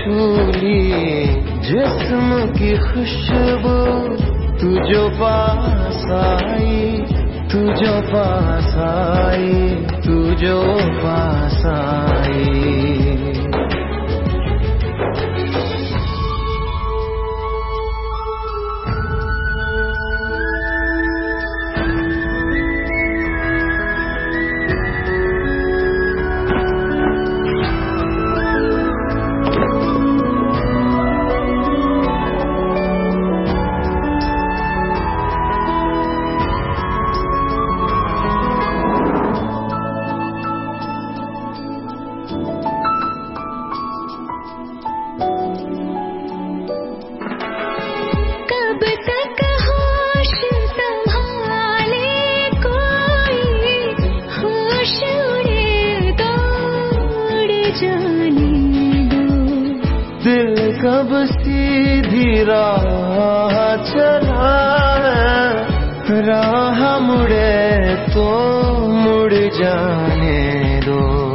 چھولی جسم کی خوشبو تجھو پاس آئی تجھو پاس آئی تجھو پاس آئی۔ اب سیدھی راہ چلا راہ مڑے تو مڑ جانے دو۔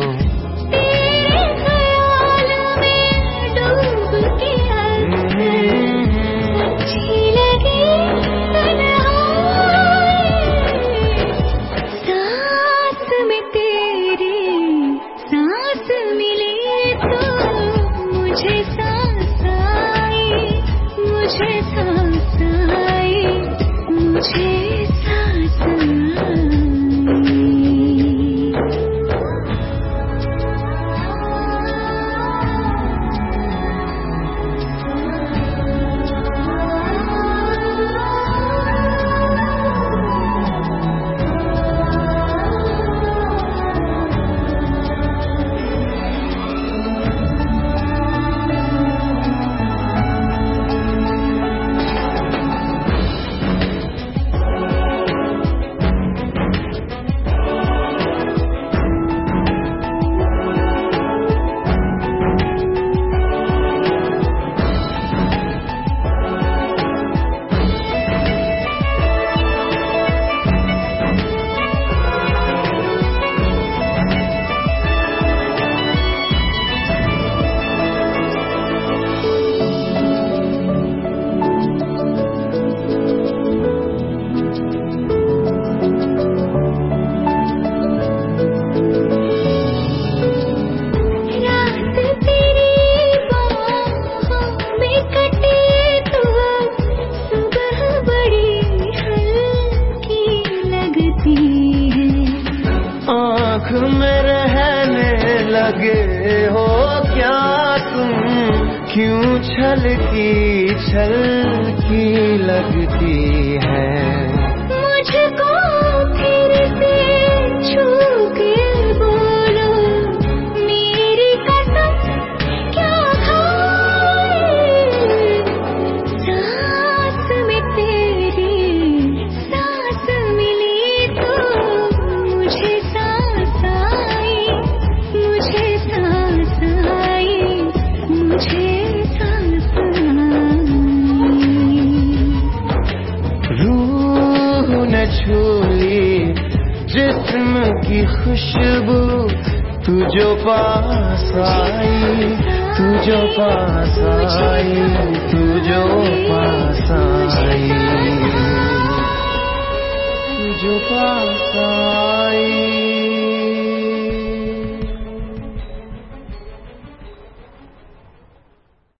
کیوں چھلتی چھلکی لگتی ہے؟ چھوئی جسم کی خوشبو تجھو پاس آئی، تجھو پاس آئی، تجھو پاس آئی۔ تجھو پاس آئی۔